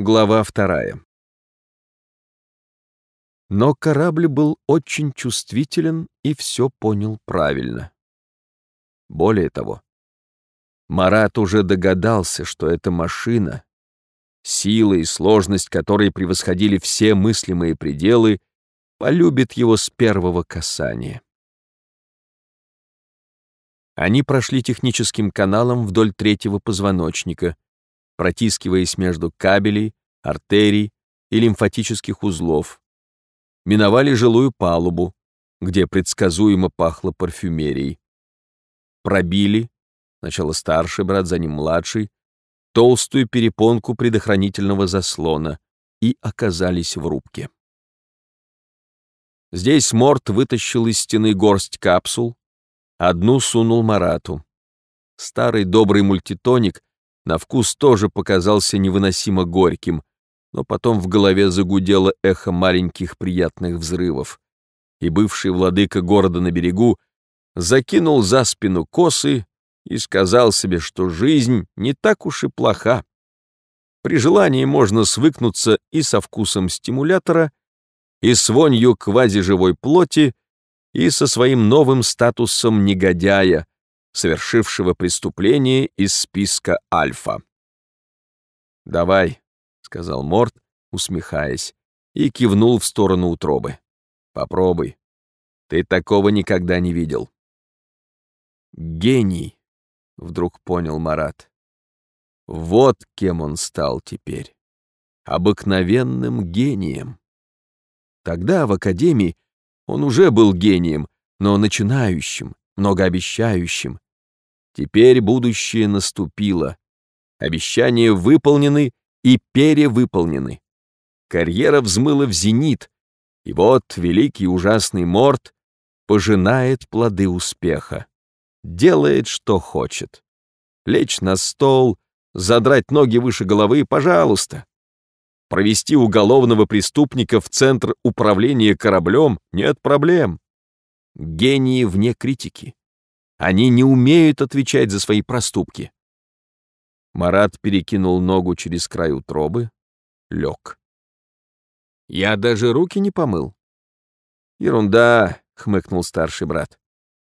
Глава вторая. Но корабль был очень чувствителен и все понял правильно. Более того, Марат уже догадался, что эта машина, сила и сложность которой превосходили все мыслимые пределы, полюбит его с первого касания. Они прошли техническим каналом вдоль третьего позвоночника, протискиваясь между кабелей, артерий и лимфатических узлов. Миновали жилую палубу, где предсказуемо пахло парфюмерией. Пробили, сначала старший брат, за ним младший, толстую перепонку предохранительного заслона и оказались в рубке. Здесь Морт вытащил из стены горсть капсул, Одну сунул Марату. Старый добрый мультитоник на вкус тоже показался невыносимо горьким, но потом в голове загудело эхо маленьких приятных взрывов, и бывший владыка города на берегу закинул за спину косы и сказал себе, что жизнь не так уж и плоха. При желании можно свыкнуться и со вкусом стимулятора, и с вонью квазиживой плоти, и со своим новым статусом негодяя, совершившего преступление из списка Альфа. «Давай», — сказал Морт, усмехаясь, и кивнул в сторону утробы. «Попробуй. Ты такого никогда не видел». «Гений», — вдруг понял Марат. «Вот кем он стал теперь. Обыкновенным гением». Тогда в Академии он уже был гением, но начинающим, многообещающим. Теперь будущее наступило. Обещания выполнены и перевыполнены. Карьера взмыла в зенит, и вот великий ужасный Морт пожинает плоды успеха. Делает, что хочет. Лечь на стол, задрать ноги выше головы, пожалуйста. Провести уголовного преступника в центр управления кораблем нет проблем. Гении вне критики. Они не умеют отвечать за свои проступки. Марат перекинул ногу через край утробы, лег. Я даже руки не помыл. Ерунда, хмыкнул старший брат.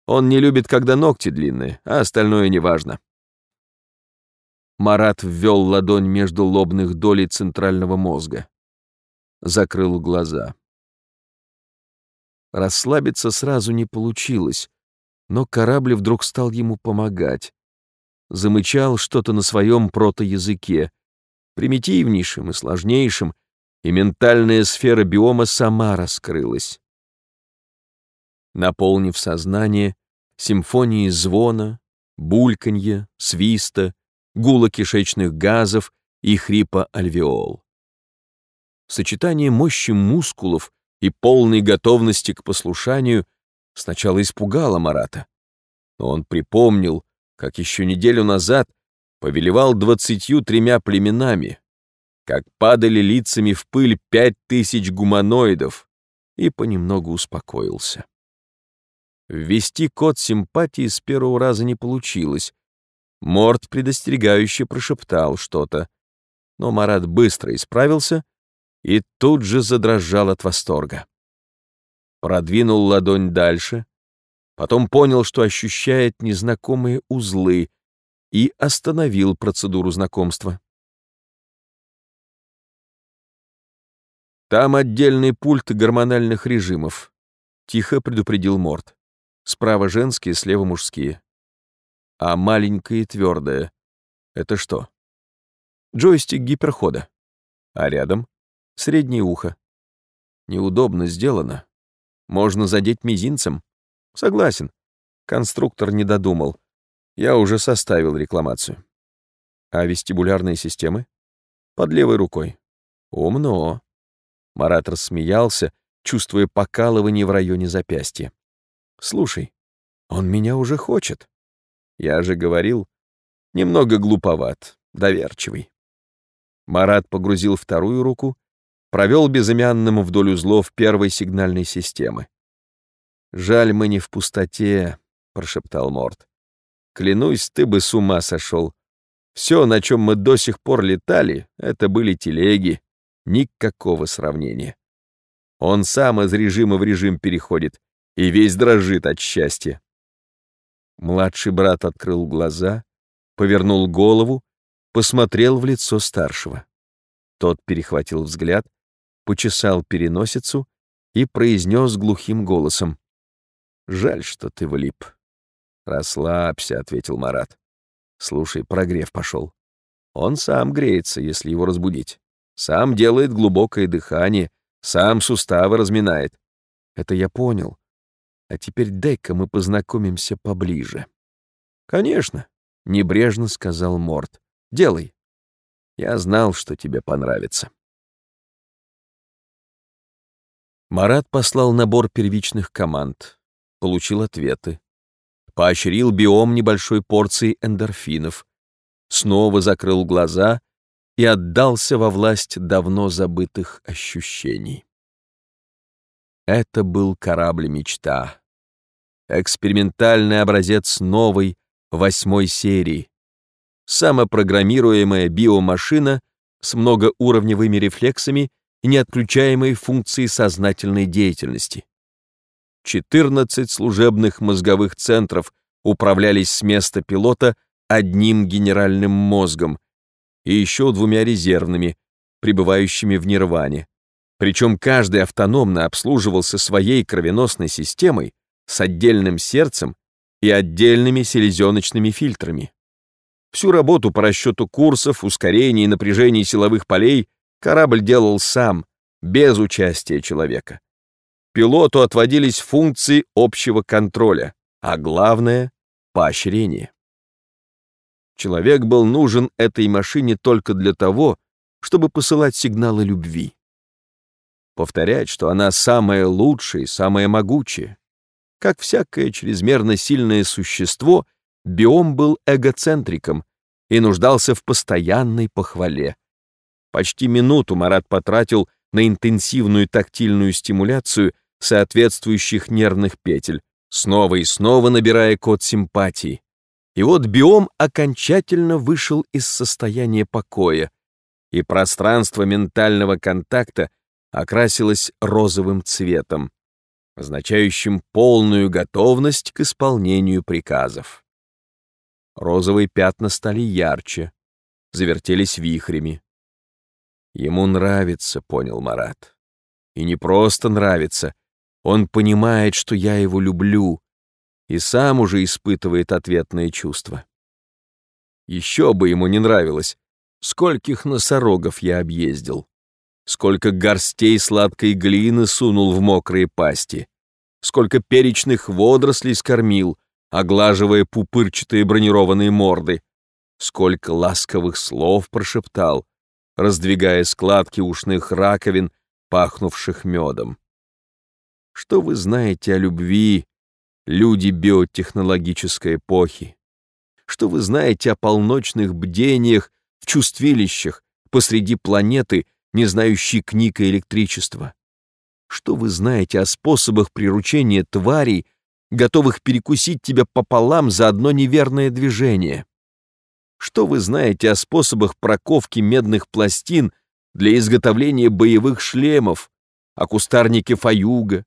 Он не любит, когда ногти длинные, а остальное неважно. Марат ввел ладонь между лобных долей центрального мозга. Закрыл глаза. Расслабиться сразу не получилось, но корабль вдруг стал ему помогать. Замычал что-то на своем протоязыке, примитивнейшим и сложнейшим, и ментальная сфера биома сама раскрылась. Наполнив сознание симфонией звона, бульканья, свиста, гула кишечных газов и хрипа альвеол. Сочетание мощи мускулов и полной готовности к послушанию сначала испугало Марата, но он припомнил, как еще неделю назад повелевал двадцатью тремя племенами, как падали лицами в пыль пять тысяч гуманоидов, и понемногу успокоился. Ввести код симпатии с первого раза не получилось, Морд предостерегающе прошептал что-то, но Марат быстро исправился и тут же задрожал от восторга. Продвинул ладонь дальше, потом понял, что ощущает незнакомые узлы и остановил процедуру знакомства. «Там отдельный пульт гормональных режимов», — тихо предупредил Морд. «Справа женские, слева мужские а маленькое и твердое — это что? Джойстик гиперхода. А рядом — среднее ухо. Неудобно сделано. Можно задеть мизинцем. Согласен. Конструктор не додумал. Я уже составил рекламацию. А вестибулярные системы? Под левой рукой. Умно. Марат рассмеялся, чувствуя покалывание в районе запястья. Слушай, он меня уже хочет. Я же говорил, немного глуповат, доверчивый. Марат погрузил вторую руку, провел безымянным вдоль узлов первой сигнальной системы. «Жаль, мы не в пустоте», — прошептал Морд. «Клянусь, ты бы с ума сошел. Все, на чем мы до сих пор летали, это были телеги. Никакого сравнения. Он сам из режима в режим переходит и весь дрожит от счастья. Младший брат открыл глаза, повернул голову, посмотрел в лицо старшего. Тот перехватил взгляд, почесал переносицу и произнес глухим голосом. «Жаль, что ты влип». «Расслабься», — ответил Марат. «Слушай, прогрев пошел. Он сам греется, если его разбудить. Сам делает глубокое дыхание, сам суставы разминает. Это я понял. А теперь дай-ка мы познакомимся поближе». «Конечно», — небрежно сказал Морд. «Делай. Я знал, что тебе понравится». Марат послал набор первичных команд, получил ответы, поощрил биом небольшой порцией эндорфинов, снова закрыл глаза и отдался во власть давно забытых ощущений. Это был корабль-мечта, экспериментальный образец новой, восьмой серии, самопрограммируемая биомашина с многоуровневыми рефлексами и неотключаемой функции сознательной деятельности. 14 служебных мозговых центров управлялись с места пилота одним генеральным мозгом и еще двумя резервными, пребывающими в нирване. Причем каждый автономно обслуживался своей кровеносной системой с отдельным сердцем и отдельными селезеночными фильтрами. Всю работу по расчету курсов, ускорений и напряжений силовых полей Корабль делал сам, без участия человека. Пилоту отводились функции общего контроля, а главное — поощрение. Человек был нужен этой машине только для того, чтобы посылать сигналы любви. Повторять, что она самая лучшая и самая могучая. Как всякое чрезмерно сильное существо, биом был эгоцентриком и нуждался в постоянной похвале. Почти минуту Марат потратил на интенсивную тактильную стимуляцию соответствующих нервных петель, снова и снова набирая код симпатии. И вот биом окончательно вышел из состояния покоя, и пространство ментального контакта окрасилось розовым цветом, означающим полную готовность к исполнению приказов. Розовые пятна стали ярче, завертелись вихрями. Ему нравится, понял Марат. И не просто нравится, он понимает, что я его люблю, и сам уже испытывает ответные чувства. Еще бы ему не нравилось, скольких носорогов я объездил, сколько горстей сладкой глины сунул в мокрые пасти, сколько перечных водорослей скормил, оглаживая пупырчатые бронированные морды, сколько ласковых слов прошептал, раздвигая складки ушных раковин, пахнувших медом. Что вы знаете о любви, люди биотехнологической эпохи? Что вы знаете о полночных бдениях в чувствилищах посреди планеты, не знающей книг и электричества? Что вы знаете о способах приручения тварей, готовых перекусить тебя пополам за одно неверное движение? Что вы знаете о способах проковки медных пластин для изготовления боевых шлемов, о кустарнике фаюга,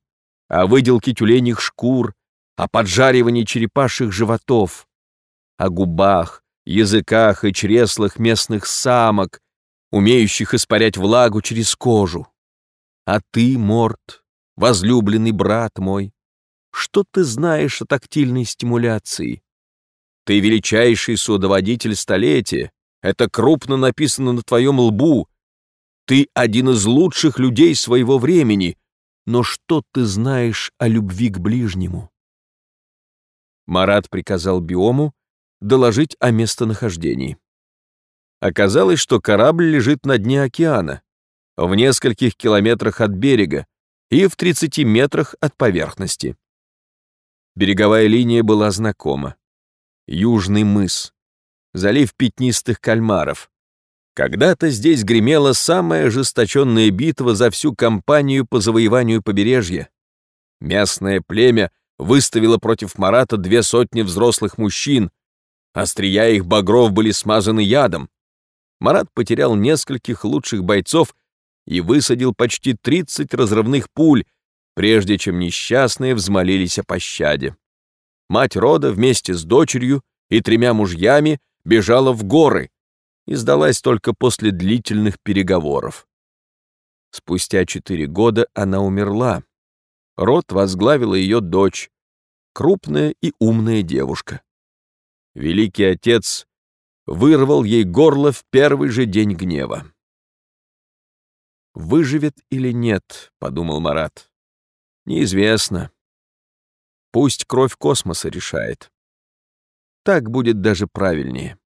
о выделке тюленях шкур, о поджаривании черепашьих животов, о губах, языках и чреслах местных самок, умеющих испарять влагу через кожу. А ты, Морт, возлюбленный брат мой, что ты знаешь о тактильной стимуляции? Ты величайший судоводитель столетия. Это крупно написано на твоем лбу. Ты один из лучших людей своего времени. Но что ты знаешь о любви к ближнему? Марат приказал биому доложить о местонахождении. Оказалось, что корабль лежит на дне океана, в нескольких километрах от берега и в 30 метрах от поверхности. Береговая линия была знакома. Южный мыс, залив пятнистых кальмаров. Когда-то здесь гремела самая ожесточенная битва за всю кампанию по завоеванию побережья. Местное племя выставило против Марата две сотни взрослых мужчин, Острия их багров были смазаны ядом. Марат потерял нескольких лучших бойцов и высадил почти 30 разрывных пуль, прежде чем несчастные взмолились о пощаде. Мать рода вместе с дочерью и тремя мужьями бежала в горы и сдалась только после длительных переговоров. Спустя четыре года она умерла. Род возглавила ее дочь, крупная и умная девушка. Великий отец вырвал ей горло в первый же день гнева. «Выживет или нет?» — подумал Марат. «Неизвестно. Пусть кровь космоса решает. Так будет даже правильнее».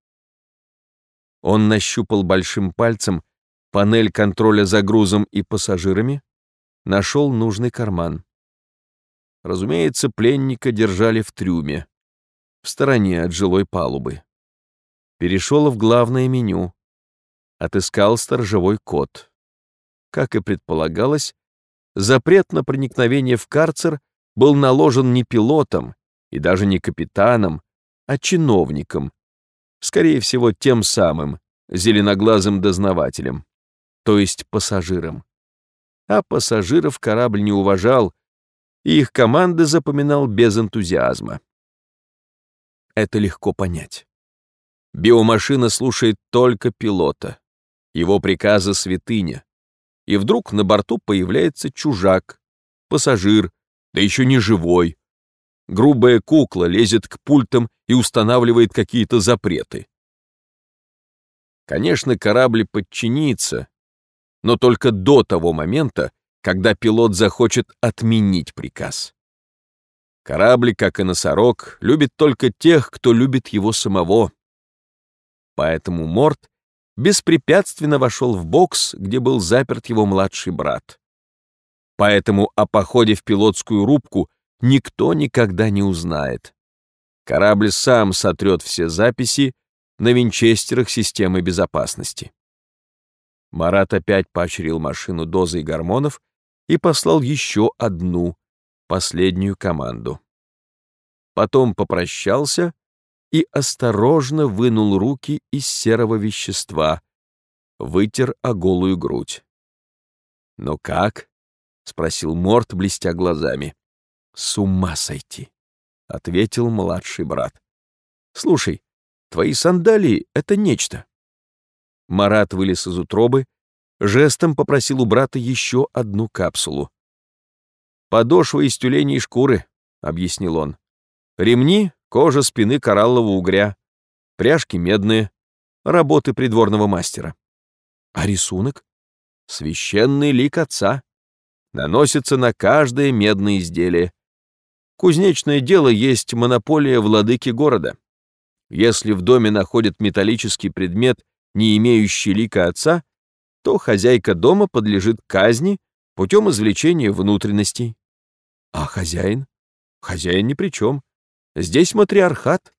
Он нащупал большим пальцем панель контроля за грузом и пассажирами, нашел нужный карман. Разумеется, пленника держали в трюме, в стороне от жилой палубы. Перешел в главное меню, отыскал сторожевой код. Как и предполагалось, запрет на проникновение в карцер был наложен не пилотом и даже не капитаном, а чиновником, скорее всего, тем самым, зеленоглазым дознавателем, то есть пассажиром. А пассажиров корабль не уважал, и их команды запоминал без энтузиазма. Это легко понять. Биомашина слушает только пилота. Его приказы святыня. И вдруг на борту появляется чужак, пассажир, да еще не живой. Грубая кукла лезет к пультам и устанавливает какие-то запреты. Конечно, корабль подчинится, но только до того момента, когда пилот захочет отменить приказ. Корабль, как и носорог, любит только тех, кто любит его самого. Поэтому Морт беспрепятственно вошел в бокс, где был заперт его младший брат. Поэтому о походе в пилотскую рубку никто никогда не узнает. Корабль сам сотрет все записи на винчестерах системы безопасности. Марат опять поощрил машину дозой гормонов и послал еще одну, последнюю команду. Потом попрощался и осторожно вынул руки из серого вещества, вытер о голую грудь. «Ну как?» — спросил Морт, блестя глазами. «С ума сойти!» — ответил младший брат. «Слушай, твои сандалии — это нечто. Марат вылез из утробы, жестом попросил у брата еще одну капсулу. «Подошва из тюленей шкуры», — объяснил он. «Ремни — кожа спины кораллового угря, пряжки медные, работы придворного мастера. А рисунок? Священный лик отца. Наносится на каждое медное изделие. Кузнечное дело есть монополия владыки города. Если в доме находят металлический предмет не имеющий лика отца, то хозяйка дома подлежит казни путем извлечения внутренностей. А хозяин? Хозяин ни при чем. Здесь матриархат.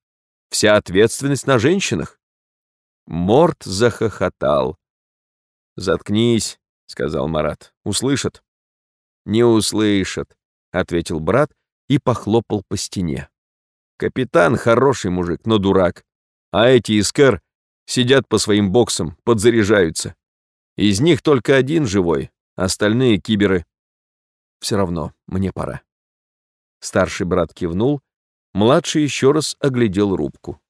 Вся ответственность на женщинах. Морт захохотал. «Заткнись», — сказал Марат. «Услышат». «Не услышат», — ответил брат и похлопал по стене. «Капитан хороший мужик, но дурак. А эти искер Сидят по своим боксам, подзаряжаются. Из них только один живой, остальные киберы. Все равно, мне пора. Старший брат кивнул, младший еще раз оглядел рубку.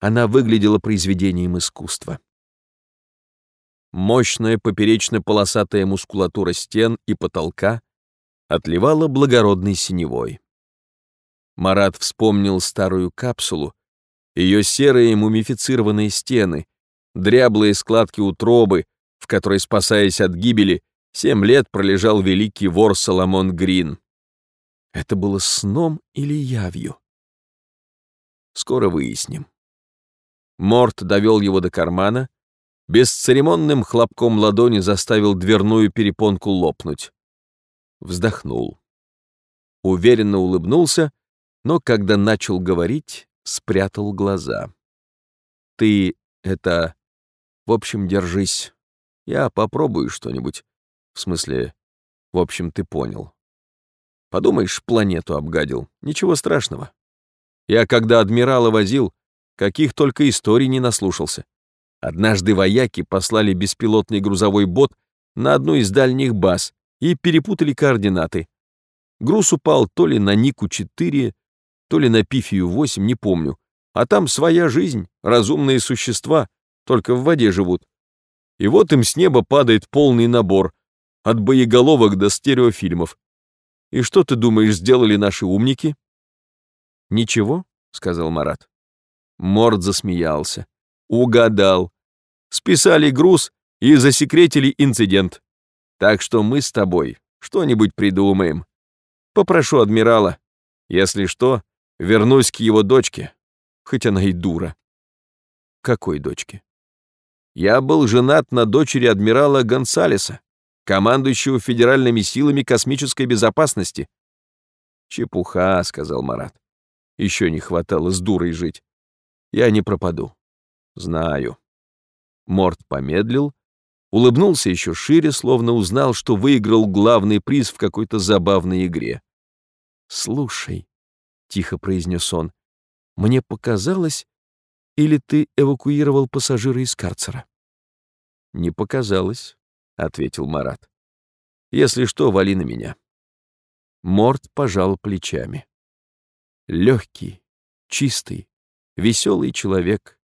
Она выглядела произведением искусства. Мощная поперечно-полосатая мускулатура стен и потолка отливала благородной синевой. Марат вспомнил старую капсулу, ее серые мумифицированные стены, дряблые складки утробы, в которой, спасаясь от гибели, семь лет пролежал великий вор Соломон Грин. Это было сном или явью? Скоро выясним. Морт довел его до кармана, бесцеремонным хлопком ладони заставил дверную перепонку лопнуть. Вздохнул. Уверенно улыбнулся, но когда начал говорить, спрятал глаза. «Ты это... В общем, держись. Я попробую что-нибудь. В смысле, в общем, ты понял. Подумаешь, планету обгадил. Ничего страшного. Я когда адмирала возил, каких только историй не наслушался. Однажды вояки послали беспилотный грузовой бот на одну из дальних баз и перепутали координаты. Груз упал то ли на Нику-4, то ли на Пифию-8, не помню. А там своя жизнь, разумные существа, только в воде живут. И вот им с неба падает полный набор, от боеголовок до стереофильмов. И что ты думаешь, сделали наши умники? Ничего, сказал Марат. Морд засмеялся. Угадал. Списали груз и засекретили инцидент. Так что мы с тобой что-нибудь придумаем. Попрошу адмирала. Если что, вернусь к его дочке, хоть она и дура. Какой дочке? Я был женат на дочери адмирала Гонсалеса, командующего федеральными силами космической безопасности. Чепуха, сказал Марат. Еще не хватало с дурой жить. Я не пропаду. Знаю. Морт помедлил, улыбнулся еще шире, словно узнал, что выиграл главный приз в какой-то забавной игре. «Слушай», — тихо произнес он, — «мне показалось, или ты эвакуировал пассажира из карцера?» «Не показалось», — ответил Марат. «Если что, вали на меня». Морт пожал плечами. Легкий, чистый, веселый человек,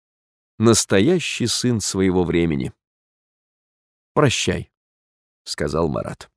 настоящий сын своего времени. «Прощай», — сказал Марат.